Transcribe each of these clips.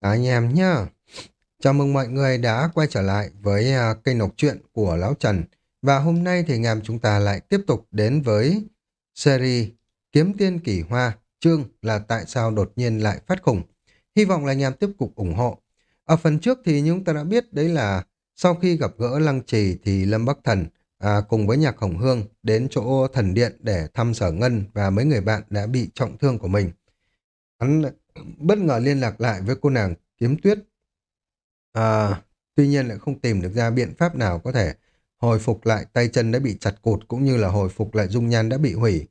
anh em nhá. Chào mừng mọi người đã quay trở lại với uh, kênh đọc truyện của Lão Trần. Và hôm nay thì anh em chúng ta lại tiếp tục đến với series Kiếm Tiên Kỳ Hoa, chương là tại sao đột nhiên lại phát khủng. Hy vọng là anh em tiếp tục ủng hộ. Ở phần trước thì chúng ta đã biết đấy là sau khi gặp gỡ Lăng Trì thì Lâm Bắc Thần à, cùng với Nhạc Hồng Hương đến chỗ thần điện để thăm Sở Ngân và mấy người bạn đã bị trọng thương của mình. Hắn bất ngờ liên lạc lại với cô nàng kiếm tuyết. À, tuy nhiên lại không tìm được ra biện pháp nào có thể hồi phục lại tay chân đã bị chặt cụt cũng như là hồi phục lại dung nhan đã bị hủy.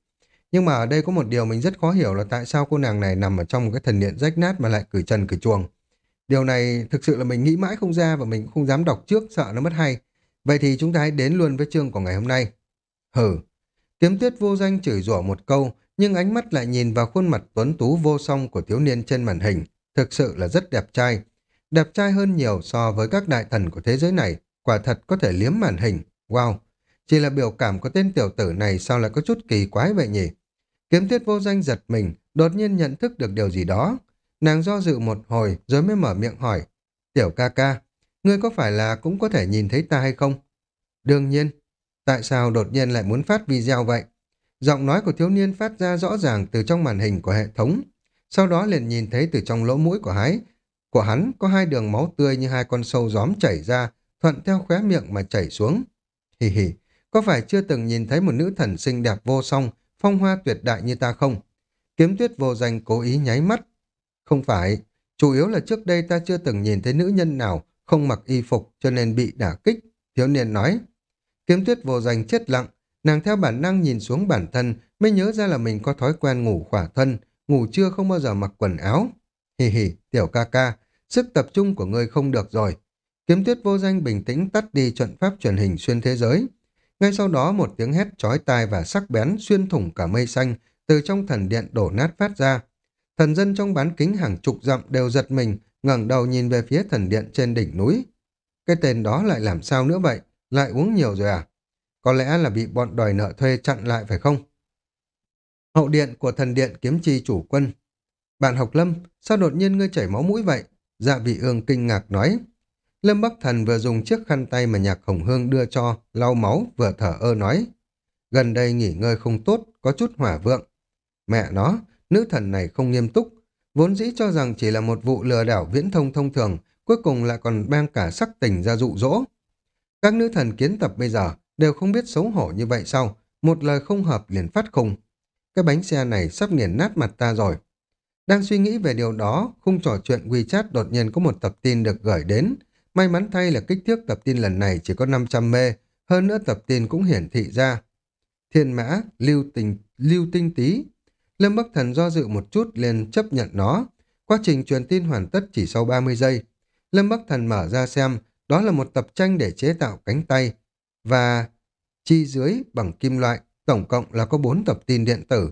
Nhưng mà ở đây có một điều mình rất khó hiểu là tại sao cô nàng này nằm ở trong một cái thần điện rách nát mà lại cử chân cử chuồng. Điều này thực sự là mình nghĩ mãi không ra và mình cũng không dám đọc trước sợ nó mất hay. Vậy thì chúng ta hãy đến luôn với chương của ngày hôm nay. hừ Kiếm tuyết vô danh chửi rủa một câu nhưng ánh mắt lại nhìn vào khuôn mặt tuấn tú vô song của thiếu niên trên màn hình, thực sự là rất đẹp trai. Đẹp trai hơn nhiều so với các đại thần của thế giới này, quả thật có thể liếm màn hình. Wow! Chỉ là biểu cảm của tên tiểu tử này sao lại có chút kỳ quái vậy nhỉ? Kiếm tiết vô danh giật mình, đột nhiên nhận thức được điều gì đó. Nàng do dự một hồi rồi mới mở miệng hỏi. Tiểu ca ca, ngươi có phải là cũng có thể nhìn thấy ta hay không? Đương nhiên. Tại sao đột nhiên lại muốn phát video vậy? Giọng nói của thiếu niên phát ra rõ ràng từ trong màn hình của hệ thống. Sau đó liền nhìn thấy từ trong lỗ mũi của hái của hắn có hai đường máu tươi như hai con sâu gióm chảy ra, thuận theo khóe miệng mà chảy xuống. Hì hì, có phải chưa từng nhìn thấy một nữ thần xinh đẹp vô song, phong hoa tuyệt đại như ta không? Kiếm tuyết vô danh cố ý nháy mắt. Không phải, chủ yếu là trước đây ta chưa từng nhìn thấy nữ nhân nào không mặc y phục cho nên bị đả kích, thiếu niên nói. Kiếm tuyết vô danh chết lặng, Nàng theo bản năng nhìn xuống bản thân mới nhớ ra là mình có thói quen ngủ khỏa thân, ngủ trưa không bao giờ mặc quần áo. Hì hì, tiểu ca ca, sức tập trung của ngươi không được rồi. Kiếm tuyết vô danh bình tĩnh tắt đi trận pháp truyền hình xuyên thế giới. Ngay sau đó một tiếng hét chói tai và sắc bén xuyên thủng cả mây xanh từ trong thần điện đổ nát phát ra. Thần dân trong bán kính hàng chục dặm đều giật mình, ngẩng đầu nhìn về phía thần điện trên đỉnh núi. Cái tên đó lại làm sao nữa vậy? Lại uống nhiều rồi à? Có lẽ là bị bọn đòi nợ thuê chặn lại phải không? Hậu điện của thần điện kiếm chi chủ quân. Bạn học Lâm, sao đột nhiên ngươi chảy máu mũi vậy? Dạ vị ương kinh ngạc nói. Lâm Bắc Thần vừa dùng chiếc khăn tay mà nhạc hồng hương đưa cho, lau máu, vừa thở ơ nói. Gần đây nghỉ ngơi không tốt, có chút hỏa vượng. Mẹ nó, nữ thần này không nghiêm túc. Vốn dĩ cho rằng chỉ là một vụ lừa đảo viễn thông thông thường, cuối cùng lại còn mang cả sắc tình ra dụ dỗ. Các nữ thần kiến tập bây giờ đều không biết xấu hổ như vậy sao? Một lời không hợp liền phát khùng. Cái bánh xe này sắp nghiền nát mặt ta rồi. Đang suy nghĩ về điều đó, khung trò chuyện WeChat đột nhiên có một tập tin được gửi đến. May mắn thay là kích thước tập tin lần này chỉ có 500 mê, hơn nữa tập tin cũng hiển thị ra. Thiên mã, lưu tình, lưu tinh tí. Lâm Bắc Thần do dự một chút liền chấp nhận nó. Quá trình truyền tin hoàn tất chỉ sau 30 giây. Lâm Bắc Thần mở ra xem, đó là một tập tranh để chế tạo cánh tay, và chi dưới bằng kim loại, tổng cộng là có 4 tập tin điện tử.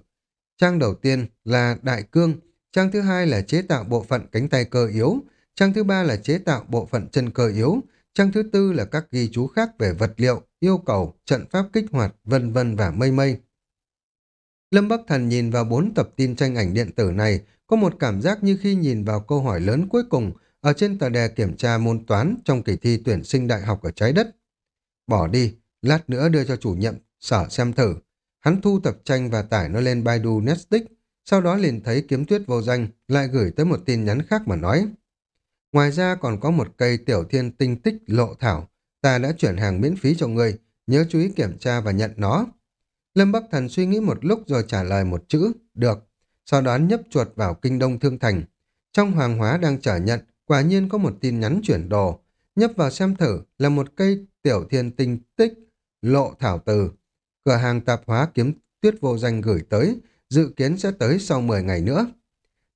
Trang đầu tiên là đại cương, trang thứ hai là chế tạo bộ phận cánh tay cơ yếu, trang thứ ba là chế tạo bộ phận chân cơ yếu, trang thứ tư là các ghi chú khác về vật liệu, yêu cầu, trận pháp kích hoạt, vân vân và mây mây. Lâm Bắc Thần nhìn vào bốn tập tin tranh ảnh điện tử này, có một cảm giác như khi nhìn vào câu hỏi lớn cuối cùng ở trên tờ đề kiểm tra môn toán trong kỳ thi tuyển sinh đại học ở trái đất. Bỏ đi, lát nữa đưa cho chủ nhiệm sở xem thử. Hắn thu tập tranh và tải nó lên Baidu Netflix, sau đó liền thấy kiếm tuyết vô danh, lại gửi tới một tin nhắn khác mà nói. Ngoài ra còn có một cây tiểu thiên tinh tích lộ thảo, ta đã chuyển hàng miễn phí cho ngươi, nhớ chú ý kiểm tra và nhận nó. Lâm Bắc Thần suy nghĩ một lúc rồi trả lời một chữ, được. Sau đó nhấp chuột vào kinh đông thương thành. Trong hoàng hóa đang trả nhận, quả nhiên có một tin nhắn chuyển đồ. Nhấp vào xem thử là một cây tiểu thiên tinh tích, lộ thảo từ. Cửa hàng tạp hóa kiếm tuyết vô danh gửi tới, dự kiến sẽ tới sau 10 ngày nữa.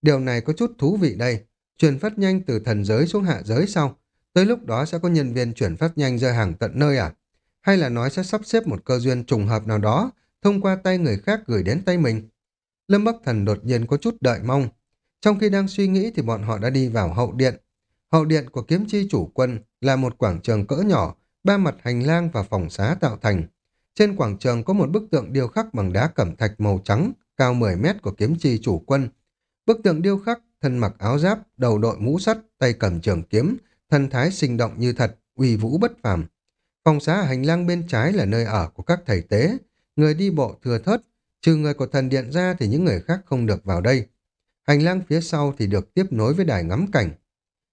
Điều này có chút thú vị đây. Chuyển phát nhanh từ thần giới xuống hạ giới sau. Tới lúc đó sẽ có nhân viên chuyển phát nhanh rơi hàng tận nơi à? Hay là nói sẽ sắp xếp một cơ duyên trùng hợp nào đó, thông qua tay người khác gửi đến tay mình? Lâm Bắc Thần đột nhiên có chút đợi mong. Trong khi đang suy nghĩ thì bọn họ đã đi vào hậu điện. Hậu điện của kiếm chi chủ quân là một quảng trường cỡ nhỏ, ba mặt hành lang và phòng xá tạo thành. Trên quảng trường có một bức tượng điêu khắc bằng đá cẩm thạch màu trắng, cao 10 mét của kiếm chi chủ quân. Bức tượng điêu khắc thân mặc áo giáp, đầu đội mũ sắt, tay cầm trường kiếm, thân thái sinh động như thật, uy vũ bất phàm. Phòng xá ở hành lang bên trái là nơi ở của các thầy tế, người đi bộ thừa thớt, trừ người của thần điện ra thì những người khác không được vào đây. Hành lang phía sau thì được tiếp nối với đài ngắm cảnh.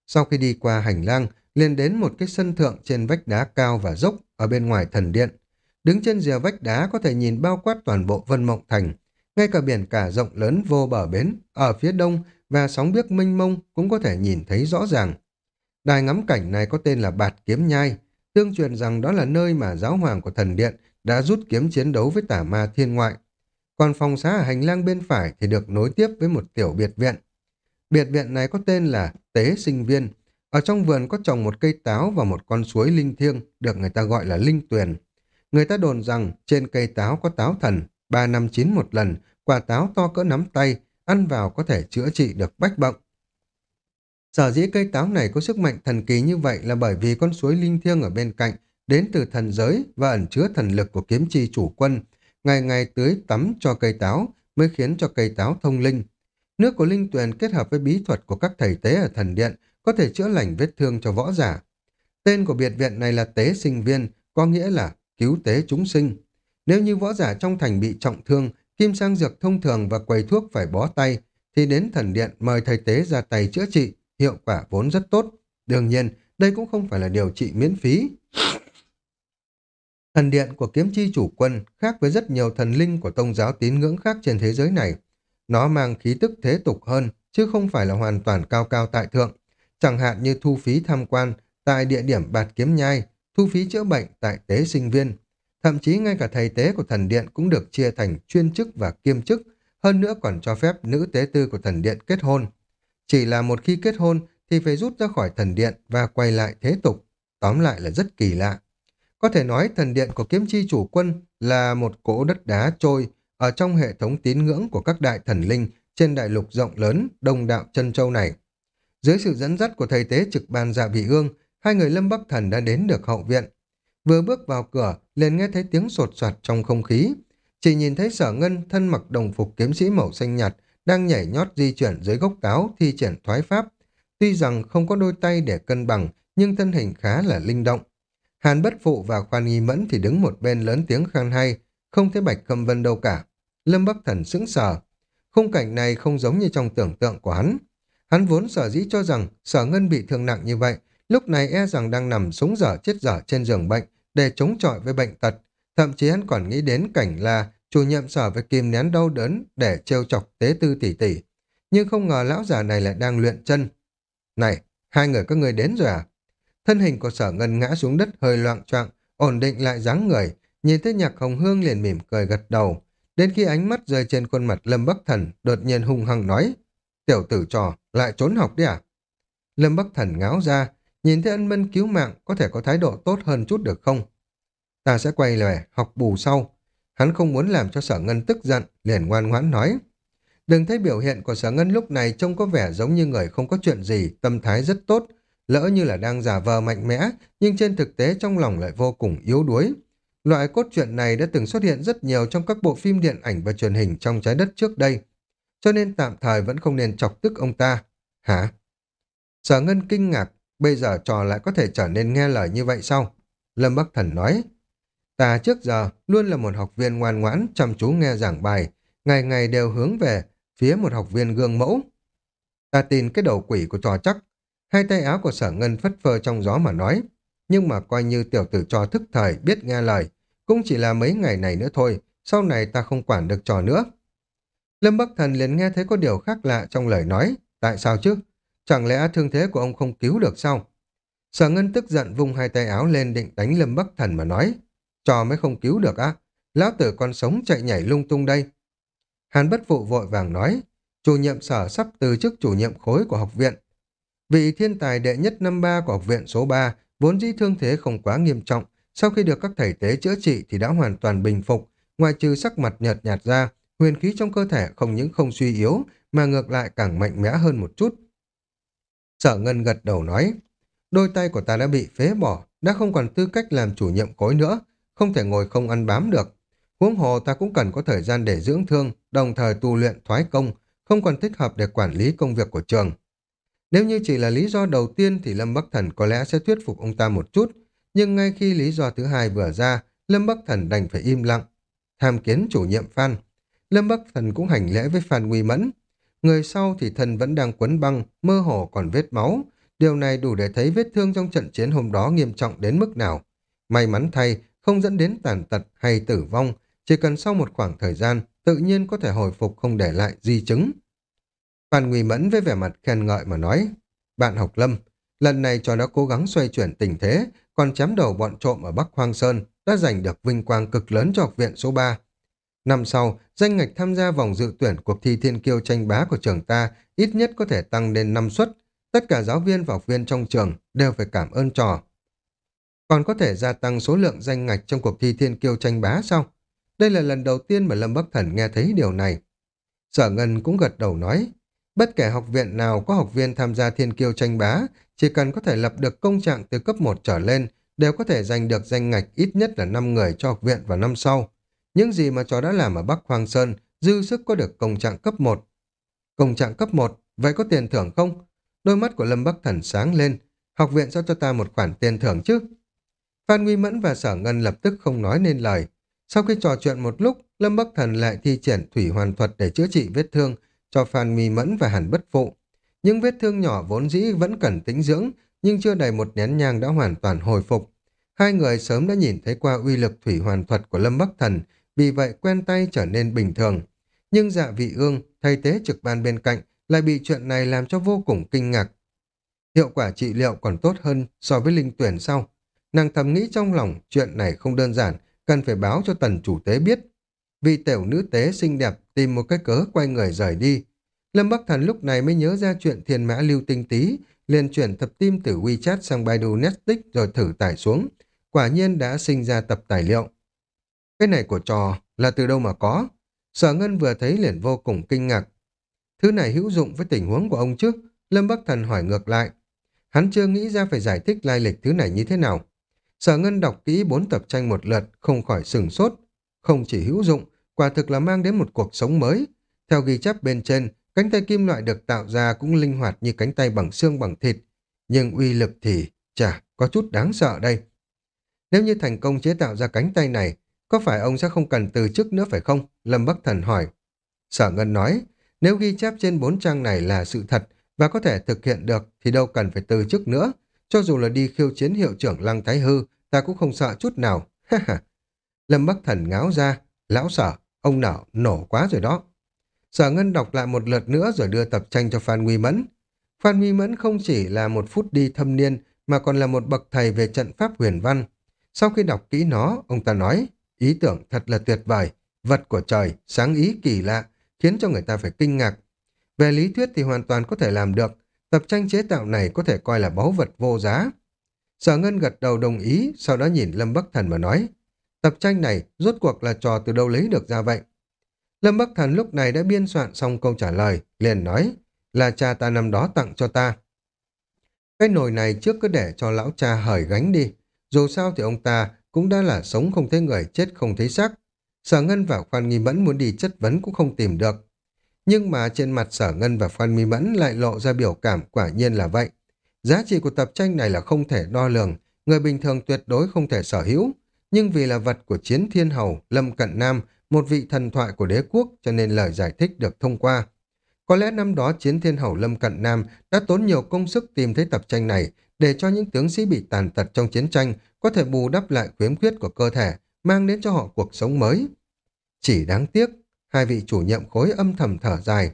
Sau khi đi qua hành lang, liền đến một cái sân thượng trên vách đá cao và dốc ở bên ngoài thần điện. Đứng trên rìa vách đá có thể nhìn bao quát toàn bộ Vân Mộng Thành, ngay cả biển cả rộng lớn vô bờ bến ở phía đông và sóng biếc mênh mông cũng có thể nhìn thấy rõ ràng. Đài ngắm cảnh này có tên là Bạt Kiếm Nhai, tương truyền rằng đó là nơi mà giáo hoàng của thần điện đã rút kiếm chiến đấu với tả ma thiên ngoại. Còn phòng xá ở hành lang bên phải thì được nối tiếp với một tiểu biệt viện. Biệt viện này có tên là Tế Sinh Viên. Ở trong vườn có trồng một cây táo và một con suối linh thiêng, được người ta gọi là linh tuyền. Người ta đồn rằng trên cây táo có táo thần, ba năm chín một lần, quả táo to cỡ nắm tay, ăn vào có thể chữa trị được bách bệnh. Sở dĩ cây táo này có sức mạnh thần kỳ như vậy là bởi vì con suối linh thiêng ở bên cạnh đến từ thần giới và ẩn chứa thần lực của kiếm chi chủ quân, ngày ngày tưới tắm cho cây táo mới khiến cho cây táo thông linh. Nước của linh tuyền kết hợp với bí thuật của các thầy tế ở thần điện có thể chữa lành vết thương cho võ giả. Tên của biệt viện này là tế sinh viên, có nghĩa là cứu tế chúng sinh. Nếu như võ giả trong thành bị trọng thương, kim sang dược thông thường và quầy thuốc phải bó tay, thì đến thần điện mời thầy tế ra tay chữa trị, hiệu quả vốn rất tốt. Đương nhiên, đây cũng không phải là điều trị miễn phí. Thần điện của kiếm chi chủ quân khác với rất nhiều thần linh của tôn giáo tín ngưỡng khác trên thế giới này. Nó mang khí tức thế tục hơn, chứ không phải là hoàn toàn cao cao tại thượng. Chẳng hạn như thu phí tham quan tại địa điểm bạt kiếm nhai, thu phí chữa bệnh tại tế sinh viên. Thậm chí ngay cả thầy tế của thần điện cũng được chia thành chuyên chức và kiêm chức, hơn nữa còn cho phép nữ tế tư của thần điện kết hôn. Chỉ là một khi kết hôn thì phải rút ra khỏi thần điện và quay lại thế tục. Tóm lại là rất kỳ lạ. Có thể nói thần điện của kiếm chi chủ quân là một cỗ đất đá trôi ở trong hệ thống tín ngưỡng của các đại thần linh trên đại lục rộng lớn đông đạo chân châu này. Dưới sự dẫn dắt của thầy tế trực ban dạ vị ương, hai người lâm bắc thần đã đến được hậu viện. Vừa bước vào cửa, liền nghe thấy tiếng sột soạt trong không khí. Chỉ nhìn thấy sở ngân thân mặc đồng phục kiếm sĩ màu xanh nhạt, đang nhảy nhót di chuyển dưới gốc táo thi triển thoái pháp. Tuy rằng không có đôi tay để cân bằng, nhưng thân hình khá là linh động. Hàn Bất Phụ và Khoan Nghi Mẫn thì đứng một bên lớn tiếng khan hay, không thấy Bạch Khâm Vân đâu cả. Lâm Bắc Thần sững sờ. Khung cảnh này không giống như trong tưởng tượng của hắn. Hắn vốn sở dĩ cho rằng sở ngân bị thương nặng như vậy, lúc này e rằng đang nằm súng dở chết dở trên giường bệnh để chống chọi với bệnh tật. Thậm chí hắn còn nghĩ đến cảnh là chủ nhiệm sở phải kìm nén đau đớn để trêu chọc tế tư tỷ tỷ. Nhưng không ngờ lão già này lại đang luyện chân. Này, hai người các người đến rồi à? Thân hình của sở ngân ngã xuống đất hơi loạn choạng, ổn định lại dáng người, nhìn thấy nhạc hồng hương liền mỉm cười gật đầu. Đến khi ánh mắt rơi trên khuôn mặt Lâm Bắc Thần, đột nhiên hung hăng nói, tiểu tử trò, lại trốn học đi à? Lâm Bắc Thần ngáo ra, nhìn thấy ân mân cứu mạng có thể có thái độ tốt hơn chút được không? Ta sẽ quay lại học bù sau. Hắn không muốn làm cho sở ngân tức giận, liền ngoan ngoãn nói. Đừng thấy biểu hiện của sở ngân lúc này trông có vẻ giống như người không có chuyện gì, tâm thái rất tốt, lỡ như là đang giả vờ mạnh mẽ, nhưng trên thực tế trong lòng lại vô cùng yếu đuối. Loại cốt truyện này đã từng xuất hiện rất nhiều trong các bộ phim điện ảnh và truyền hình trong trái đất trước đây, cho nên tạm thời vẫn không nên chọc tức ông ta. Hả? Sở Ngân kinh ngạc, bây giờ trò lại có thể trở nên nghe lời như vậy sao? Lâm Bắc Thần nói, ta trước giờ luôn là một học viên ngoan ngoãn, chăm chú nghe giảng bài, ngày ngày đều hướng về phía một học viên gương mẫu. Ta tin cái đầu quỷ của trò chắc Hai tay áo của sở ngân phất phơ trong gió mà nói. Nhưng mà coi như tiểu tử trò thức thời biết nghe lời. Cũng chỉ là mấy ngày này nữa thôi. Sau này ta không quản được trò nữa. Lâm Bắc Thần liền nghe thấy có điều khác lạ trong lời nói. Tại sao chứ? Chẳng lẽ thương thế của ông không cứu được sao? Sở Ngân tức giận vung hai tay áo lên định đánh Lâm Bắc Thần mà nói. Trò mới không cứu được á. Lão tử còn sống chạy nhảy lung tung đây. Hàn bất phụ vội vàng nói. Chủ nhiệm sở sắp từ chức chủ nhiệm khối của học viện. Vị thiên tài đệ nhất năm ba của học viện số 3 vốn dĩ thương thế không quá nghiêm trọng, sau khi được các thầy tế chữa trị thì đã hoàn toàn bình phục, ngoài trừ sắc mặt nhợt nhạt ra, huyền khí trong cơ thể không những không suy yếu mà ngược lại càng mạnh mẽ hơn một chút. Sở Ngân gật đầu nói, đôi tay của ta đã bị phế bỏ, đã không còn tư cách làm chủ nhiệm cối nữa, không thể ngồi không ăn bám được. Huống hồ ta cũng cần có thời gian để dưỡng thương, đồng thời tu luyện thoái công, không còn thích hợp để quản lý công việc của trường. Nếu như chỉ là lý do đầu tiên thì Lâm Bắc Thần có lẽ sẽ thuyết phục ông ta một chút, nhưng ngay khi lý do thứ hai vừa ra, Lâm Bắc Thần đành phải im lặng. Tham kiến chủ nhiệm Phan. Lâm Bắc Thần cũng hành lễ với Phan Nguy Mẫn. Người sau thì thần vẫn đang quấn băng, mơ hồ còn vết máu. Điều này đủ để thấy vết thương trong trận chiến hôm đó nghiêm trọng đến mức nào. May mắn thay, không dẫn đến tàn tật hay tử vong, chỉ cần sau một khoảng thời gian, tự nhiên có thể hồi phục không để lại di chứng. Phan Nguy Mẫn với vẻ mặt khen ngợi mà nói, bạn học Lâm, lần này cho đã cố gắng xoay chuyển tình thế, còn chém đầu bọn trộm ở Bắc Hoang Sơn, đã giành được vinh quang cực lớn cho học viện số 3. Năm sau, danh ngạch tham gia vòng dự tuyển cuộc thi thiên kiêu tranh bá của trường ta ít nhất có thể tăng lên 5 suất. Tất cả giáo viên và học viên trong trường đều phải cảm ơn trò. Còn có thể gia tăng số lượng danh ngạch trong cuộc thi thiên kiêu tranh bá sao? Đây là lần đầu tiên mà Lâm Bắc Thần nghe thấy điều này. Sở Ngân cũng gật đầu nói, bất kể học viện nào có học viên tham gia thiên kiêu tranh bá, chỉ cần có thể lập được công trạng từ cấp 1 trở lên, đều có thể giành được danh ngạch ít nhất là 5 người cho học viện vào năm sau. Những gì mà chó đã làm ở Bắc Hoàng Sơn, dư sức có được công trạng cấp 1. Công trạng cấp 1, vậy có tiền thưởng không? Đôi mắt của Lâm Bắc Thần sáng lên, học viện sao cho ta một khoản tiền thưởng chứ? Phan Nguy Mẫn và Sở Ngân lập tức không nói nên lời. Sau khi trò chuyện một lúc, Lâm Bắc Thần lại thi triển thủy hoàn thuật để chữa trị vết thương cho Phan Nguy Mẫn và Hàn Bất Phụ. Những vết thương nhỏ vốn dĩ vẫn cần tĩnh dưỡng, nhưng chưa đầy một nén nhang đã hoàn toàn hồi phục. Hai người sớm đã nhìn thấy qua uy lực thủy hoàn thuật của Lâm Bắc Thần, vì vậy quen tay trở nên bình thường. Nhưng dạ vị ương, thay tế trực ban bên cạnh, lại bị chuyện này làm cho vô cùng kinh ngạc. Hiệu quả trị liệu còn tốt hơn so với linh tuyển sau. Nàng thầm nghĩ trong lòng chuyện này không đơn giản, cần phải báo cho tần chủ tế biết. Vì tiểu nữ tế xinh đẹp tìm một cái cớ quay người rời đi. Lâm Bắc Thần lúc này mới nhớ ra chuyện thiên mã lưu tinh tí, liền chuyển tập tim từ WeChat sang Baidu Netflix rồi thử tải xuống. Quả nhiên đã sinh ra tập tài liệu. Cái này của trò là từ đâu mà có? Sở Ngân vừa thấy liền vô cùng kinh ngạc. Thứ này hữu dụng với tình huống của ông trước. Lâm Bắc Thần hỏi ngược lại. Hắn chưa nghĩ ra phải giải thích lai lịch thứ này như thế nào. Sở Ngân đọc kỹ bốn tập tranh một lượt, không khỏi sừng sốt. Không chỉ hữu dụng, quả thực là mang đến một cuộc sống mới. Theo ghi chép bên trên, cánh tay kim loại được tạo ra cũng linh hoạt như cánh tay bằng xương bằng thịt. Nhưng uy lực thì, chả, có chút đáng sợ đây. Nếu như thành công chế tạo ra cánh tay này, có phải ông sẽ không cần từ chức nữa phải không? Lâm Bắc Thần hỏi. Sở Ngân nói, nếu ghi chép trên bốn trang này là sự thật và có thể thực hiện được thì đâu cần phải từ chức nữa. Cho dù là đi khiêu chiến hiệu trưởng Lăng Thái Hư, ta cũng không sợ chút nào. Lâm Bắc Thần ngáo ra, lão sở, ông nào nổ quá rồi đó. Sở Ngân đọc lại một lượt nữa rồi đưa tập tranh cho Phan Nguy Mẫn. Phan Nguy Mẫn không chỉ là một phút đi thâm niên mà còn là một bậc thầy về trận pháp huyền văn. Sau khi đọc kỹ nó, ông ta nói, ý tưởng thật là tuyệt vời, vật của trời, sáng ý kỳ lạ, khiến cho người ta phải kinh ngạc. Về lý thuyết thì hoàn toàn có thể làm được, tập tranh chế tạo này có thể coi là báu vật vô giá. Sở Ngân gật đầu đồng ý, sau đó nhìn Lâm Bắc Thần mà nói, tập tranh này rốt cuộc là trò từ đâu lấy được ra vậy? Lâm Bắc Thần lúc này đã biên soạn xong câu trả lời, liền nói, là cha ta năm đó tặng cho ta. Cái nồi này trước cứ để cho lão cha hởi gánh đi, dù sao thì ông ta cũng đã là sống không thấy người, chết không thấy xác. Sở Ngân và Phan Nghi Mẫn muốn đi chất vấn cũng không tìm được. Nhưng mà trên mặt Sở Ngân và Phan Nghi Mẫn lại lộ ra biểu cảm quả nhiên là vậy. Giá trị của tập tranh này là không thể đo lường, người bình thường tuyệt đối không thể sở hữu. Nhưng vì là vật của chiến thiên hầu, Lâm Cận Nam, một vị thần thoại của đế quốc cho nên lời giải thích được thông qua. Có lẽ năm đó chiến thiên hầu Lâm Cận Nam đã tốn nhiều công sức tìm thấy tập tranh này để cho những tướng sĩ bị tàn tật trong chiến tranh có thể bù đắp lại khiếm khuyết của cơ thể, mang đến cho họ cuộc sống mới. Chỉ đáng tiếc, hai vị chủ nhiệm khối âm thầm thở dài.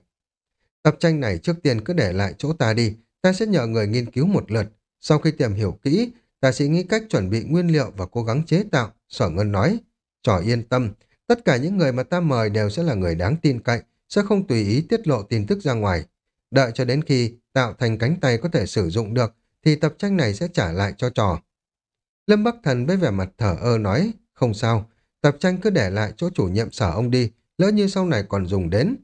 Tập tranh này trước tiên cứ để lại chỗ ta đi, ta sẽ nhờ người nghiên cứu một lượt. Sau khi tìm hiểu kỹ, ta sẽ nghĩ cách chuẩn bị nguyên liệu và cố gắng chế tạo, Sở Ngân nói. Trò yên tâm, tất cả những người mà ta mời đều sẽ là người đáng tin cậy, sẽ không tùy ý tiết lộ tin tức ra ngoài. Đợi cho đến khi tạo thành cánh tay có thể sử dụng được, thì tập tranh này sẽ trả lại cho trò. Lâm Bắc Thần với vẻ mặt thở ơ nói, không sao, tập tranh cứ để lại chỗ chủ nhiệm sở ông đi, lỡ như sau này còn dùng đến.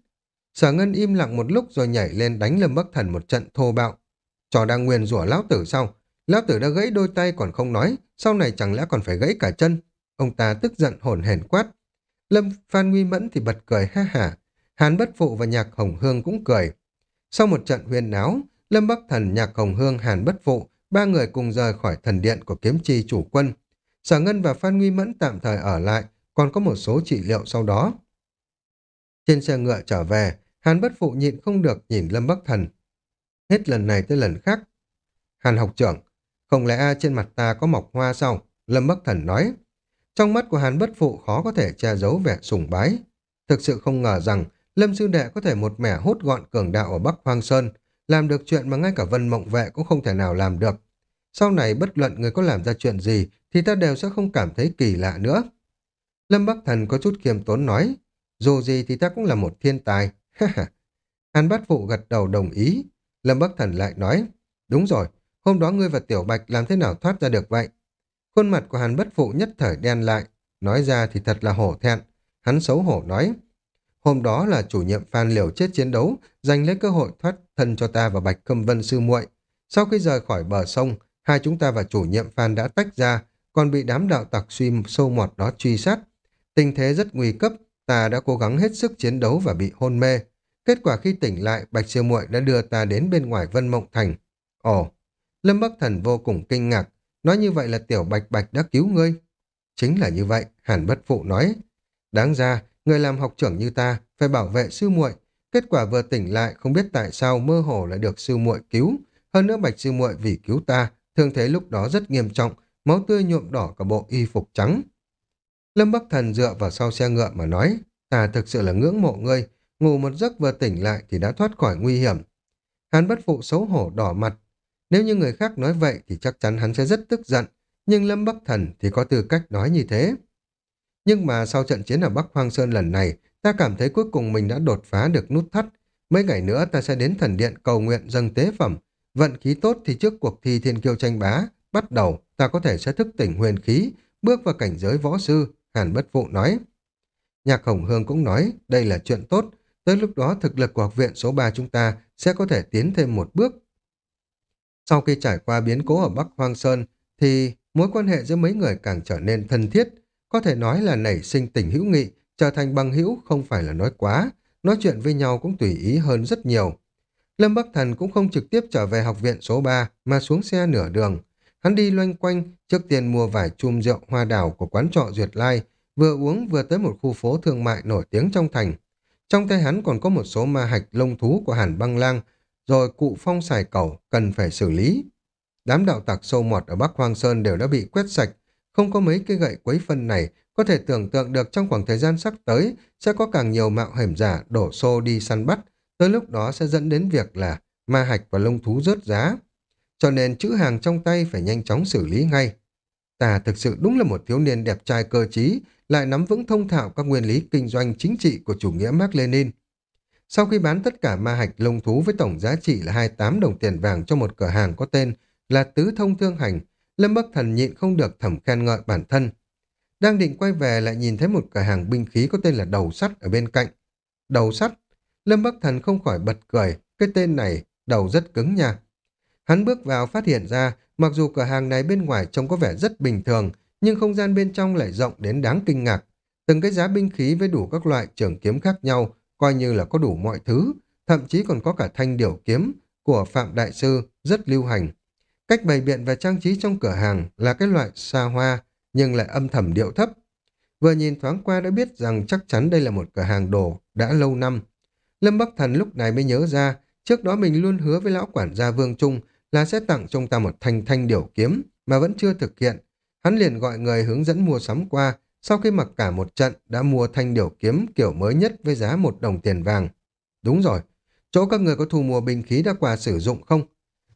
Sở Ngân im lặng một lúc rồi nhảy lên đánh Lâm Bắc Thần một trận thô bạo. Trò đang nguyền rủa lão tử sau. Lão tử đã gãy đôi tay còn không nói, sau này chẳng lẽ còn phải gãy cả chân. Ông ta tức giận hồn hển quát. Lâm Phan Nguy Mẫn thì bật cười ha hả. hán Bất Phụ và Nhạc Hồng Hương cũng cười. Sau một trận huyên náo, Lâm Bắc Thần, Nhạc Hồng Hương, Hàn Bất Phụ, ba người cùng rời khỏi thần điện của kiếm chi chủ quân. Sở Ngân và Phan Nguy Mẫn tạm thời ở lại, còn có một số trị liệu sau đó. Trên xe ngựa trở về, Hàn Bất Phụ nhịn không được nhìn Lâm Bắc Thần. Hết lần này tới lần khác. Hàn học trưởng, không lẽ trên mặt ta có mọc hoa sao? Lâm Bắc Thần nói. Trong mắt của Hàn Bất Phụ khó có thể che giấu vẻ sùng bái. Thực sự không ngờ rằng Lâm Sư Đệ có thể một mẻ hút gọn cường đạo ở Bắc Hoang Sơn, làm được chuyện mà ngay cả Vân Mộng Vệ cũng không thể nào làm được. Sau này bất luận người có làm ra chuyện gì thì ta đều sẽ không cảm thấy kỳ lạ nữa. Lâm Bắc Thần có chút khiêm tốn nói, dù gì thì ta cũng là một thiên tài. Hàn Bát Phụ gật đầu đồng ý. Lâm Bắc Thần lại nói, đúng rồi, hôm đó ngươi và Tiểu Bạch làm thế nào thoát ra được vậy? Khuôn mặt của Hàn Bất Phụ nhất thời đen lại, nói ra thì thật là hổ thẹn. Hắn xấu hổ nói, hôm đó là chủ nhiệm Phan liều chết chiến đấu, giành lấy cơ hội thoát thân cho ta và Bạch Khâm Vân Sư muội. Sau khi rời khỏi bờ sông, hai chúng ta và chủ nhiệm Phan đã tách ra, còn bị đám đạo tặc suy sâu mọt đó truy sát. Tình thế rất nguy cấp, ta đã cố gắng hết sức chiến đấu và bị hôn mê. Kết quả khi tỉnh lại, Bạch Sư muội đã đưa ta đến bên ngoài Vân Mộng Thành. Ồ, Lâm Bắc Thần vô cùng kinh ngạc, nói như vậy là Tiểu Bạch Bạch đã cứu ngươi. Chính là như vậy, Hàn Bất Phụ nói. Đáng ra, người làm học trưởng như ta phải bảo vệ sư muội. Kết quả vừa tỉnh lại không biết tại sao mơ hồ lại được sư muội cứu. Hơn nữa Bạch sư muội vì cứu ta, thương thế lúc đó rất nghiêm trọng, máu tươi nhuộm đỏ cả bộ y phục trắng. Lâm Bắc Thần dựa vào sau xe ngựa mà nói, ta thực sự là ngưỡng mộ ngươi, ngủ một giấc vừa tỉnh lại thì đã thoát khỏi nguy hiểm. Hắn bất phụ xấu hổ đỏ mặt. Nếu như người khác nói vậy thì chắc chắn hắn sẽ rất tức giận, nhưng Lâm Bắc Thần thì có tư cách nói như thế. Nhưng mà sau trận chiến ở Bắc Hoang Sơn lần này, ta cảm thấy cuối cùng mình đã đột phá được nút thắt. Mấy ngày nữa ta sẽ đến thần điện cầu nguyện dâng tế phẩm. Vận khí tốt thì trước cuộc thi thiên kiêu tranh bá, bắt đầu ta có thể sẽ thức tỉnh huyền khí, bước vào cảnh giới võ sư, Hàn Bất Phụ nói. Nhạc Hồng Hương cũng nói, đây là chuyện tốt, tới lúc đó thực lực của học viện số 3 chúng ta sẽ có thể tiến thêm một bước. Sau khi trải qua biến cố ở Bắc Hoang Sơn, thì mối quan hệ giữa mấy người càng trở nên thân thiết, có thể nói là nảy sinh tình hữu nghị, trở thành bằng hữu không phải là nói quá, nói chuyện với nhau cũng tùy ý hơn rất nhiều. Lâm Bắc Thần cũng không trực tiếp trở về học viện số 3 mà xuống xe nửa đường. Hắn đi loanh quanh, trước tiên mua vài chum rượu hoa đào của quán trọ Duyệt Lai, vừa uống vừa tới một khu phố thương mại nổi tiếng trong thành. Trong tay hắn còn có một số ma hạch lông thú của hàn băng lang, rồi cụ phong xài cầu cần phải xử lý. Đám đạo tặc sâu mọt ở Bắc Hoang Sơn đều đã bị quét sạch, không có mấy cái gậy quấy phân này, có thể tưởng tượng được trong khoảng thời gian sắp tới sẽ có càng nhiều mạo hiểm giả đổ xô đi săn bắt, tới lúc đó sẽ dẫn đến việc là ma hạch và lông thú rớt giá. Cho nên chữ hàng trong tay phải nhanh chóng xử lý ngay. Ta thực sự đúng là một thiếu niên đẹp trai cơ trí, lại nắm vững thông thạo các nguyên lý kinh doanh chính trị của chủ nghĩa Mark Lenin. Sau khi bán tất cả ma hạch lông thú với tổng giá trị là 28 đồng tiền vàng cho một cửa hàng có tên là Tứ Thông Thương Hành, Lâm Bắc Thần nhịn không được thầm khen ngợi bản thân. Đang định quay về lại nhìn thấy một cửa hàng binh khí có tên là Đầu Sắt ở bên cạnh. Đầu Sắt? Lâm Bắc Thần không khỏi bật cười, cái tên này đầu rất cứng nha. Hắn bước vào phát hiện ra, mặc dù cửa hàng này bên ngoài trông có vẻ rất bình thường, nhưng không gian bên trong lại rộng đến đáng kinh ngạc. Từng cái giá binh khí với đủ các loại trường kiếm khác nhau, coi như là có đủ mọi thứ, thậm chí còn có cả thanh điểu kiếm của Phạm Đại Sư rất lưu hành. Cách bày biện và trang trí trong cửa hàng là cái loại xa hoa, nhưng lại âm thầm điệu thấp. Vừa nhìn thoáng qua đã biết rằng chắc chắn đây là một cửa hàng đồ đã lâu năm. Lâm Bắc Thần lúc này mới nhớ ra, trước đó mình luôn hứa với lão quản gia Vương Trung là sẽ tặng chúng ta một thanh thanh điểu kiếm mà vẫn chưa thực hiện. Hắn liền gọi người hướng dẫn mua sắm qua, sau khi mặc cả một trận đã mua thanh điểu kiếm kiểu mới nhất với giá một đồng tiền vàng. Đúng rồi, chỗ các người có thu mua binh khí đã qua sử dụng không?